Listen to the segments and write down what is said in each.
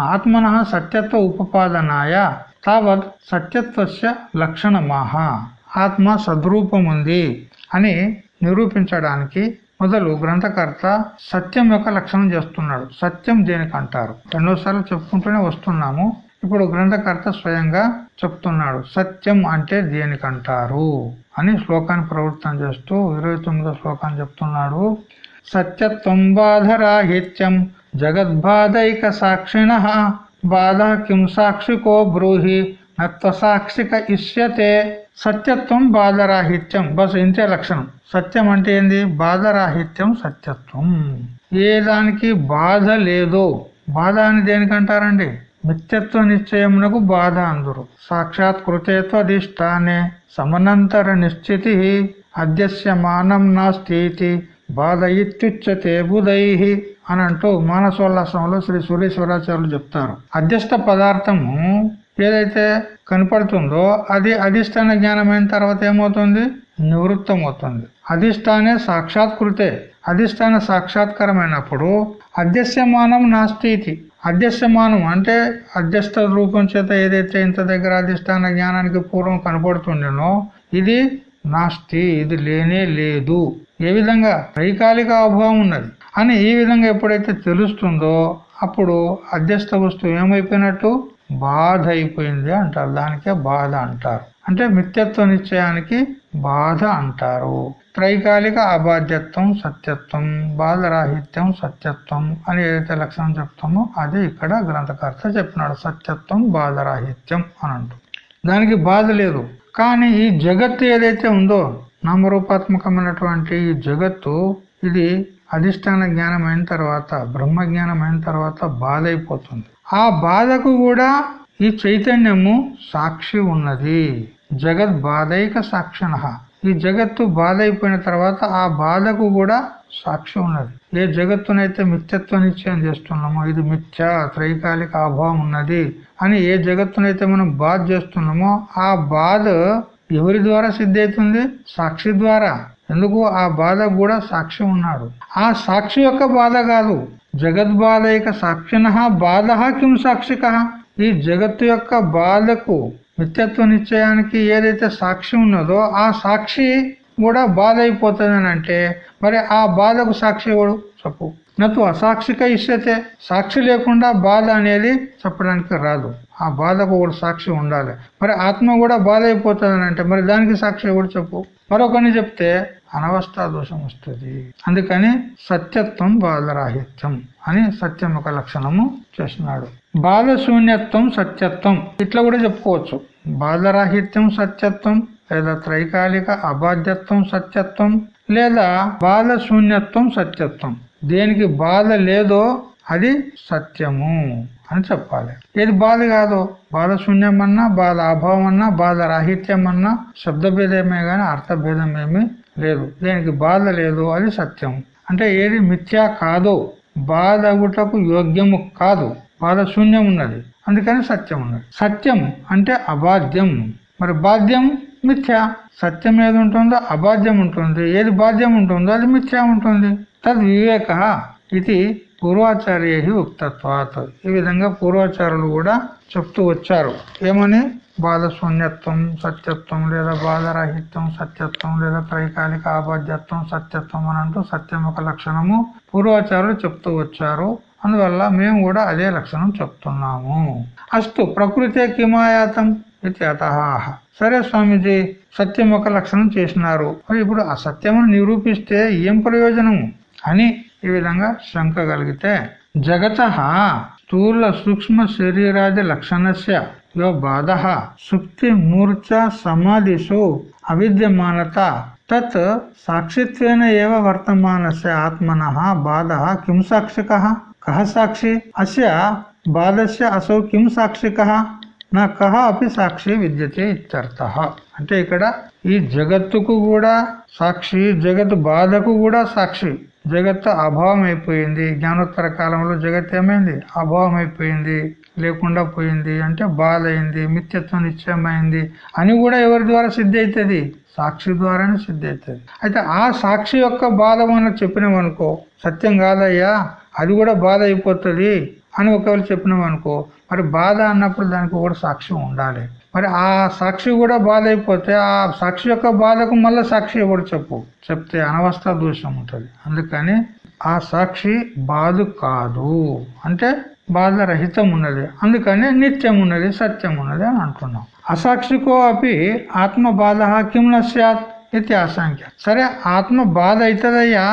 ఆత్మన సత్యత్వ ఉపపాదనాయ తావత్ సత్యత్వస్య లక్షణమాహ ఆత్మ సద్రూపం ఉంది అని నిరూపించడానికి మొదలు గ్రంథకర్త సత్యం యొక్క లక్షణం చేస్తున్నాడు. సత్యం దేనికి అంటారు ఎన్నోసార్లు చెప్పుకుంటూనే వస్తున్నాము. ఇప్పుడు గ్రంథకర్త స్వయంగా చెప్తున్నాడు సత్యం అంటే దేనికంటారు? అని శ్లోకాన్ని ప్రవృత్తం చేస్తూ ఇరవై తొమ్మిదో శ్లోకాన్ని చెప్తున్నాడు. సత్యత్వం బాధరాహిత్యం జగద్బాధైక సాక్షిణ బాధ కిం సాక్షికో బ్రూహి నత్వ సాక్షిక ఇష్యతే సత్యత్వం బాధరాహిత్యం బస్ ఇంతే లక్షణం సత్యం అంటే ఏంది? బాధరాహిత్యం సత్యత్వం ఏ దానికి బాధ లేదో బాధ అని దేనికంటారండి మిత్యత్వ నిశ్చయమునకు బాధ అందురు. సాక్షాత్ కృతేత్వధిష్టానే సమనంతర నిశ్చితి అద్యస్య మానం నాస్తి బాధ ఇత్యుచ్యతే అని అంటూ మానసోల్లాసంలో శ్రీ సూర్యేశ్వరాచార్యులు చెప్తారు. అధ్యస్థ పదార్థము ఏదైతే కనపడుతుందో అది అధిష్టాన జ్ఞానమైన తర్వాత ఏమవుతుంది? నివృత్తం అవుతుంది అధిష్టానే సాక్షాత్కృతే. అధిష్టాన సాక్షాత్కరమైనప్పుడు అధ్యస్యమానం నాస్తి అధ్యస్యమానం అంటే అధ్యస్థ రూపం చేత ఏదైతే ఇంత దగ్గర అధిష్టాన జ్ఞానానికి పూర్వం కనపడుతుండేనో ఇది నాస్తి ఇది లేనే లేదు. ఏ విధంగా? త్రైకాలిక అభావం ఉన్నది. అని ఈ విధంగా ఎప్పుడైతే తెలుస్తుందో అప్పుడు అధ్యస్థ వస్తువు ఏమైపోయినట్టు? బాధ అయిపోయింది అంటారు. దానికే బాధ అంటారు. అంటే మిత్యత్వ నిశ్చయానికి బాధ అంటారు. త్రైకాలిక అబాధ్యత్వం సత్యత్వం బాధరాహిత్యం సత్యత్వం అని ఏదైతే లక్షణం చెప్తామో అది ఇక్కడ గ్రంథకర్త చెప్పినాడు. సత్యత్వం బాధరాహిత్యం అని దానికి బాధ లేదు. కానీ ఈ జగత్తు ఏదైతే ఉందో నామరూపాత్మకమైనటువంటి ఈ జగత్తు ఇది అధిష్టాన జ్ఞానం అయిన తర్వాత బ్రహ్మ జ్ఞానం అయిన తర్వాత బాధ అయిపోతుంది ఆ బాధకు కూడా ఈ చైతన్యము సాక్షి ఉన్నది. జగత్ బాధైక సాక్షిణ ఈ జగత్తు బాధ అయిపోయిన తర్వాత ఆ బాధకు కూడా సాక్షి ఉన్నది. ఏ జగత్తునైతే మిథ్యత్వ నిశ్చయం చేస్తున్నామో ఇది మిథ్య త్రైకాలిక అభావం ఉన్నది అని ఏ జగత్తునైతే మనం బాధ చేస్తున్నామో ఆ బాధ ఎవరి ద్వారా సిద్ధి అవుతుంది సాక్షి ద్వారా. ఎందుకు? ఆ బాధ కూడా సాక్షి ఉన్నాడు. ఆ సాక్షి యొక్క బాధ కాదు. జగద్బాధైక సాక్షిన బాధ కిం సాక్షిక? ఈ జగత్తు యొక్క బాధకు మిత్యత్వ నిశ్చయానికి ఏదైతే సాక్షి ఉన్నదో ఆ సాక్షి కూడా బాధ అయిపోతుంది అంటే మరి ఆ బాధకు సాక్షి ఎవడు? చెప్పు. నతు అసాక్షిక ఇష్టతే సాక్షి లేకుండా బాధ అనేది చెప్పడానికి రాదు. ఆ బాధకు కూడా సాక్షి ఉండాలి. మరి ఆత్మ కూడా బాధ అయిపోతుంది అంటే మరి దానికి సాక్షి ఎవడు చెప్పు? మరొకరిని చెప్తే అనవస్థా దోషం వస్తుంది. అందుకని సత్యత్వం బాధరాహిత్యం అని సత్యం ఒక లక్షణము చేస్తున్నాడు. బాధ శూన్యత్వం సత్యత్వం. ఇట్లా కూడా చెప్పుకోవచ్చు. బాధరాహిత్యం సత్యత్వం లేదా త్రైకాలిక అబాధ్యత్వం సత్యత్వం లేదా బాధ శూన్యత్వం సత్యత్వం. దేనికి బాధ లేదో అది సత్యము అని చెప్పాలి. ఏది బాధ కాదు? బాధ శూన్యమన్నా బాధ అభావం అన్నా బాధ రాహిత్యం అన్నా శబ్దభేదమే గాని అర్థభేదం ఏమీ లేదు. దేనికి బాధ లేదు అది సత్యం. అంటే ఏది మిథ్యా కాదో బాధ అగుటకు యోగ్యము కాదు. బాధ శూన్యం ఉన్నది. అందుకని సత్యం ఉన్నది. సత్యం అంటే అబాధ్యం. మరి బాధ్యం? మిథ్య? సత్యం ఏది ఉంటుందో అబాధ్యం ఉంటుంది. ఏది బాధ్యం ఉంటుందో అది మిథ్యా ఉంటుంది. తద్ వివేక ఇది పూర్వాచార్య ఉక్తత్వాత్. ఈ విధంగా పూర్వాచారులు కూడా చెప్తూ వచ్చారు. ఏమని? బాధశూన్యత్వం సత్యత్వం లేదా బాధరాహిత్యం సత్యత్వం లేదా త్రైకాలిక అబాధ్యత్వం సత్యత్వం అని అంటూ సత్యం ఒక లక్షణము పూర్వాచారులు చెప్తూ వచ్చారు. అందువల్ల మేము కూడా అదే లక్షణం చెప్తున్నాము. అస్తు ప్రకృతే కిమాయాతం? ఇది సరే స్వామీజీ సత్యం ఒక లక్షణం చేసినారు. ఇప్పుడు ఆ సత్యమును నిరూపిస్తే ఏం ప్రయోజనము? అని ఈ విధంగా శంక కలిగితే జగత స్థూల సూక్ష్మ శరీరాది లక్షణస్య యో బాధ సుక్తి మూర్ఛ సమాధిషు అవిద్యమానత తత్ సాక్షిత్వేన ఏవ వర్తమానస్య ఆత్మన బాధ కిం సాక్షిక? కహ సాక్షి? అస్య బాధస్య అసౌ కిం సాక్షిక? నా కహ అపి సాక్షి విద్యతే ఇత్యర్థ. అంటే ఇక్కడ ఈ జగత్తుకు కూడా సాక్షి జగత్ బాధకు కూడా సాక్షి. జగత్తు అభావం అయిపోయింది జ్ఞానోత్తర కాలంలో జగత్ ఏమైంది? అభావం అయిపోయింది లేకుండా పోయింది. అంటే బాధ అయింది మిత్యత్వం నిశ్చయమైంది అని కూడా ఎవరి ద్వారా సిద్ధి అవుతుంది సాక్షి ద్వారానే సిద్ధి అవుతుంది అయితే ఆ సాక్షి యొక్క బాధ మనం చెప్పినామనుకో సత్యం కాదయ్యా అది కూడా బాధ అయిపోతుంది. అని ఒకవేళ చెప్పినాం అనుకో మరి బాధ అన్నప్పుడు దానికి కూడా సాక్షి ఉండాలి. మరి ఆ సాక్షి కూడా బాధ అయిపోతే ఆ సాక్షి యొక్క బాధకు మళ్ళీ సాక్షి ఎవరు చెప్పు? చెప్తే అనవస్థ దోషం ఉంటుంది. అందుకని ఆ సాక్షి బాధ కాదు. అంటే బాధ రహితం ఉన్నది. అందుకని నిత్యం ఉన్నది సత్యం ఉన్నది అని అంటున్నాం. అసాక్షికో అపి ఆత్మ బాధ కిం నశ్యాత్ ఇది అసంఖ్య సరే ఆత్మ బాధ అవుతుందయ్యా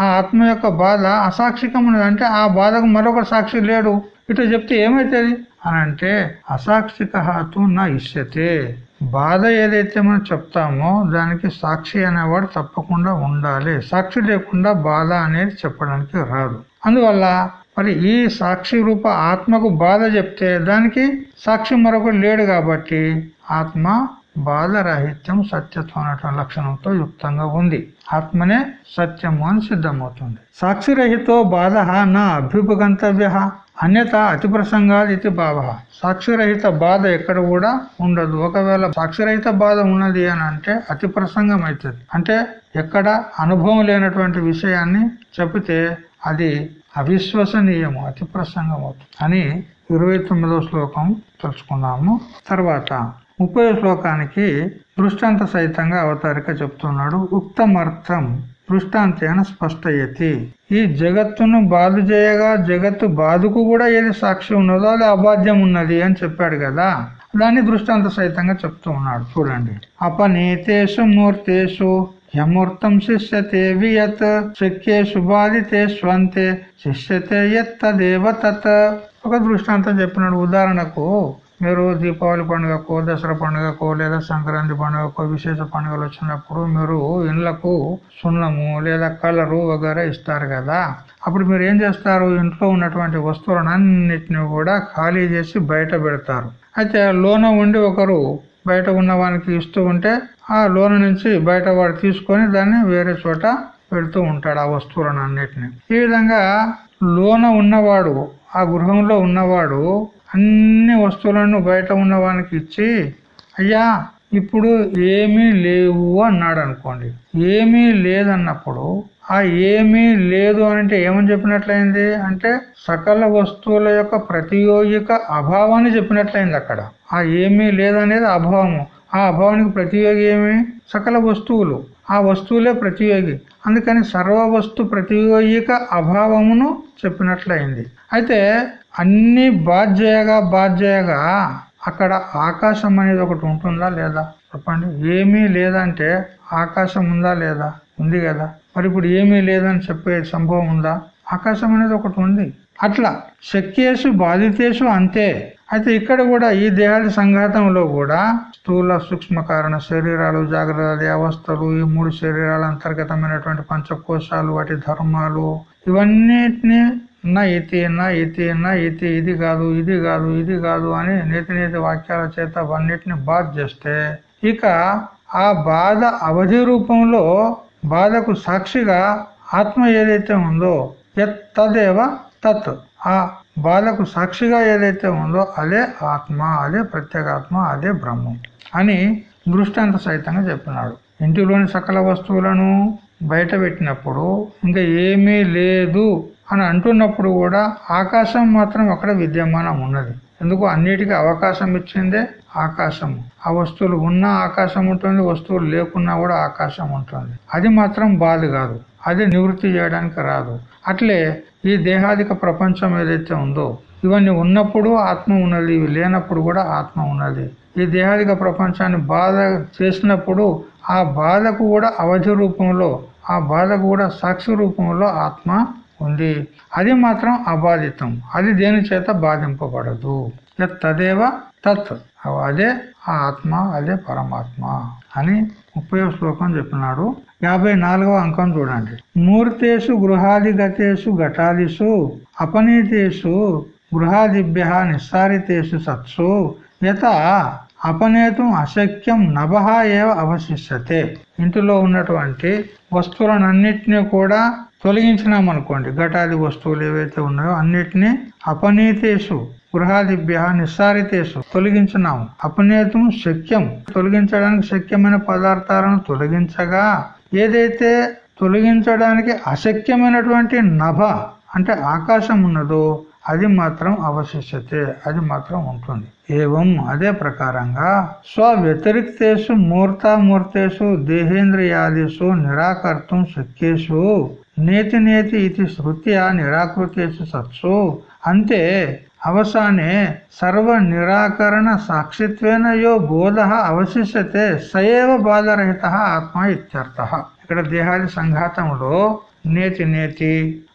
ఆ ఆత్మ యొక్క బాధ అసాక్షికం అంటే ఆ బాధకు మరొక సాక్షి లేడు. ఇటు చెప్తే ఏమైతుంది? అని అంటే అసాక్షికహాతు నా ఇష్యతే. బాధ ఏదైతే మనం చెప్తామో దానికి సాక్షి అనేవాడు తప్పకుండా ఉండాలి. సాక్షి లేకుండా బాధ అనేది చెప్పడానికి రాదు. అందువల్ల మరి ఈ సాక్షి రూప ఆత్మకు బాధ చెప్తే దానికి సాక్షి మరొకరు లేడు కాబట్టి ఆత్మ బాధరాహిత్యం సత్యత్వం అనేటువంటి లక్షణంతో యుక్తంగా ఉంది. ఆత్మనే సత్యము అని సిద్ధమవుతుంది. సాక్షిరహితో బాధ నా అభ్యుపగంతవ్య అన్యత అతి ప్రసంగాది ఇది భావ. సాక్షిరహిత బాధ ఎక్కడ కూడా ఉండదు. ఒకవేళ సాక్షిరహిత బాధ ఉన్నది అని అంటే అతి ప్రసంగం అవుతుంది అంటే ఎక్కడ అనుభవం లేనటువంటి విషయాన్ని చెబితే అది అవిశ్వసనీయము అతి ప్రసంగం అవుతుంది అని ఇరవై తొమ్మిదవ శ్లోకం తెలుసుకున్నాము. తర్వాత ముప్పై శ్లోకానికి దృష్టాంత సహితంగా అవతారిక చెప్తున్నాడు. ఉక్తమర్థం దృష్టాంతేన స్పష్టయతి. ఈ జగత్తును బాధ చేయగా జగత్తు బాధకు కూడా ఏది సాక్షి ఉన్నదో అది అబాధ్యం ఉన్నది అని చెప్పాడు కదా. దాన్ని దృష్టాంత సహితంగా చెప్తూ ఉన్నాడు. చూడండి. అపనీతేషు మూర్తేషు యమూర్తం శిష్యతే వియత్ శక్యేషు బాధితే స్వంతే శిష్యతే యత్తదేవ తత్. ఒక దృష్టాంతం చెప్పినాడు. ఉదాహరణకు మీరు దీపావళి పండుగకో దసరా పండుగకో లేదా సంక్రాంతి పండుగకో విశేష పండుగలు వచ్చినప్పుడు మీరు ఇండ్లకు సున్నము లేదా కలరు వగేరా ఇస్తారు కదా. అప్పుడు మీరు ఏం చేస్తారు? ఇంట్లో ఉన్నటువంటి వస్తువులన్నిటిని కూడా ఖాళీ చేసి బయట పెడతారు. అయితే లోన ఉండి ఒకరు బయట ఉన్న వానికి ఇస్తూ ఉంటే ఆ లోన నుంచి బయట వాడు తీసుకొని దాన్ని వేరే చోట పెడుతూ ఉంటాడు ఆ వస్తువులను అన్నిటిని ఈ విధంగా లోన ఉన్నవాడు ఆ గృహంలో ఉన్నవాడు అన్ని వస్తువులను బయట ఉన్నవానికి ఇచ్చి అయ్యా ఇప్పుడు ఏమీ లేవు అన్నాడు అనుకోండి ఏమీ లేదన్నప్పుడు ఆ ఏమీ లేదు అంటే ఏమని చెప్పినట్లయింది? అంటే సకల వస్తువుల యొక్క ప్రతియోగిక అభావాన్ని చెప్పినట్లయింది అక్కడ. ఆ ఏమీ లేదనేది అభావము. ఆ అభావానికి ప్రతియోగి ఏమి? సకల వస్తువులు. ఆ వస్తువులే ప్రతియోగి. అందుకని సర్వ వస్తు ప్రతియోగిక అభావమును చెప్పినట్లయింది. అయితే అన్ని బాధ్యగా బాధ్యగా అక్కడ ఆకాశం అనేది ఒకటి ఉంటుందా లేదా? చెప్పండి. ఏమీ లేదంటే ఆకాశం ఉందా లేదా? ఉంది కదా. మరి ఇప్పుడు ఏమీ లేదని చెప్పే సంభవం ఉందా? ఆకాశం అనేది ఒకటి ఉంది. అట్లా శక్యేసు బాధితేషు అంతే. అయితే ఇక్కడ కూడా ఈ దేహాది సంఘాతంలో కూడా స్థూల సూక్ష్మ కారణ శరీరాలు జాగ్రత్త అవస్థలు ఈ మూడు శరీరాల అంతర్గతమైనటువంటి పంచకోశాలు వాటి ధర్మాలు ఇవన్నిటిని నా ఇతి నా ఇతి నా ఇతి ఇది కాదు ఇది కాదు ఇది కాదు అని నీతి నీతి వాక్యాల చేత అవన్నిటిని బాధ చేస్తే ఇక ఆ బాధ అవధి రూపంలో బాధకు సాక్షిగా ఆత్మ ఏదైతే ఉందో తదేవ తత్. ఆ బాధకు సాక్షిగా ఏదైతే ఉందో అదే ఆత్మ అదే ప్రత్యేగాత్మ అదే బ్రహ్మం అని దృష్టాంత సహితంగా చెప్పినాడు. ఇంటిలోని సకల వస్తువులను బయట పెట్టినప్పుడు ఇంకా ఏమీ లేదు అని అంటున్నప్పుడు కూడా ఆకాశం మాత్రం అక్కడ విద్యమానం ఉన్నది. ఎందుకు? అన్నిటికీ అవకాశం ఇచ్చిందే ఆకాశం ఆ వస్తువులు ఉన్నా ఆకాశం ఉంటుంది వస్తువులు లేకున్నా కూడా ఆకాశం ఉంటుంది. అది మాత్రం బాధ కాదు. అది నివృత్తి చేయడానికి రాదు. అట్లే ఈ దేహాదిక ప్రపంచం ఏదైతే ఉందో ఇవన్నీ ఉన్నప్పుడు ఆత్మ ఉన్నది ఇవి లేనప్పుడు కూడా ఆత్మ ఉన్నది. ఈ దేహాదిక ప్రపంచాన్ని బాధ చేసినప్పుడు ఆ బాధకు కూడా అవధి రూపంలో ఆ బాధకు కూడా సాక్షి రూపంలో ఆత్మ ఉంది. అది మాత్రం అబాధితం. అది దేని చేత? బాధింపబడదు. తదేవ తత్. అదే ఆ ఆత్మ అదే పరమాత్మ అని ముప్పై శ్లోకం చెప్పినాడు. యాభై నాలుగవ అంకం చూడండి. మూర్తేషు గృహాదిగతేషు ఘటాదిషు అపనీతేషు గృహాదిభ్య నిస్సారితేషు సత్సు యత అపనేతం అశక్యం నభ ఏవ అవశిష్యతే. ఇంటిలో ఉన్నటువంటి వస్తువులన్నింటినీ కూడా తొలగించినాం అనుకోండి ఘటాది వస్తువులు ఏవైతే ఉన్నాయో అన్నిటినీ అపనీతేషు గృహాదిభ్య నిస్సారితేసు. తొలగించినాము అపనేతం శక్యం తొలగించడానికి శక్యమైన పదార్థాలను తొలగించగా ఏదైతే తొలగించడానికి అశక్యమైనటువంటి నభ అంటే ఆకాశం ఉన్నదో అది మాత్రం అవశిష్యతే అది మాత్రం ఉంటుంది. ఏవం అదే ప్రకారంగా స్వ వ్యతిరిక్తేషు మూర్తామూర్తేషు దేహేంద్రియాదిషు నిరాకర్తం శక్యేషు నేతి నేతి ఇది శృత్యా నిరాకృతేషు సత్సు. అంతే అవసానే సర్వ నిరాకరణ సాక్షిత్వేన యో బోధ అవశిష్యతే సయవ బాధరహిత ఆత్మ ఇత్యర్థ. ఇక్కడ దేహాది సంఘాతంలో నేతి నేతి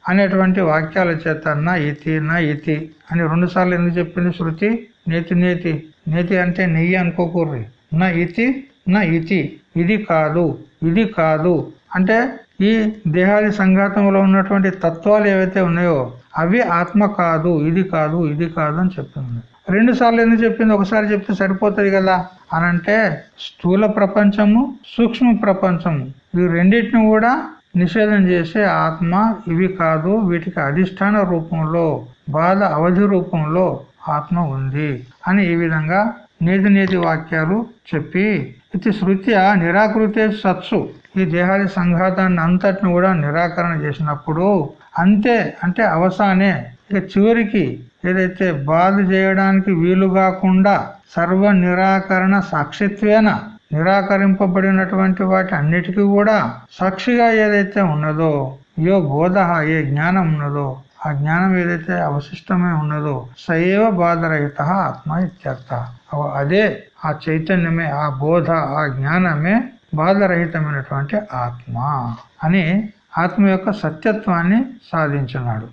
అనేటువంటి వాక్యాల చేత నా ఇతి నా ఇతి అని రెండు సార్లు ఎందుకు చెప్పింది శృతి? నేతి నేతి. నేతి అంటే నెయ్యి అనుకోకూర్రి. నా ఇతి నా ఇతి ఇది కాదు ఇది కాదు. అంటే ఈ దేహాది సంఘాతంలో ఉన్నటువంటి తత్వాలు ఏవైతే ఉన్నాయో అవి ఆత్మ కాదు ఇది కాదు ఇది కాదు అని చెప్పింది రెండు సార్లు ఎందుకు చెప్పింది? ఒకసారి చెప్తే సరిపోతుంది కదా? అనంటే స్థూల ప్రపంచము సూక్ష్మ ప్రపంచము. ఈ రెండింటిని కూడా నిషేధం చేసే ఆత్మ ఇవి కాదు వీటికి అధిష్టాన రూపంలో బాధ అవధి రూపంలో ఆత్మ ఉంది అని ఈ విధంగా నేతి నేతి వాక్యాలు చెప్పి ఇది శృత్య నిరాకృతే సత్సు. ఈ దేహాది సంఘాతాన్ని అంతటిని కూడా నిరాకరణ చేసినప్పుడు అంతే అంటే అవసానే. ఇక చివరికి ఏదైతే బాధ చేయడానికి వీలు కాకుండా సర్వ నిరాకరణ సాక్షిత్వేన నిరాకరింపబడినటువంటి వాటి అన్నిటికీ కూడా సాక్షిగా ఏదైతే ఉన్నదో యో బోధ ఏ జ్ఞానం ఉన్నదో ఆ జ్ఞానం ఏదైతే అవశిష్టమే ఉన్నదో సైవ బాధరహిత ఆత్మ ఇత్యర్థ. అదే ఆ చైతన్యమే ఆ బోధ ఆ జ్ఞానమే బాధరహితమైనటువంటి ఆత్మ అని ఆత్మ యొక్క సత్యత్వాన్ని సాధించినాడు.